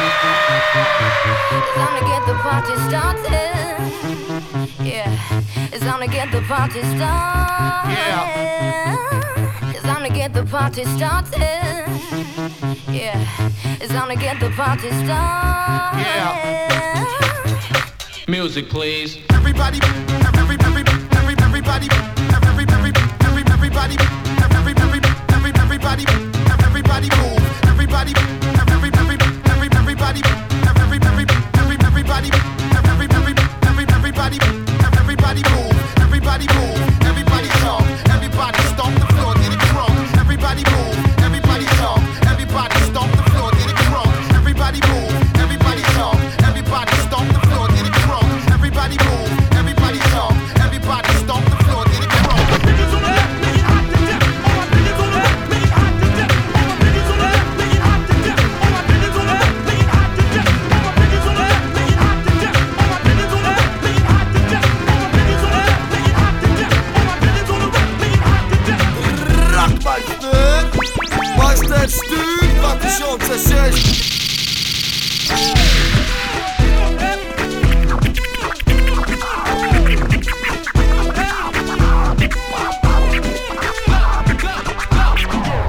It's time to get the party started. Yeah, it's time to get the party started. Yeah. It's time to get the party started. Yeah, it's time to get the party started. Yeah. Music, please. Everybody, everybody, everybody. Стыд 2006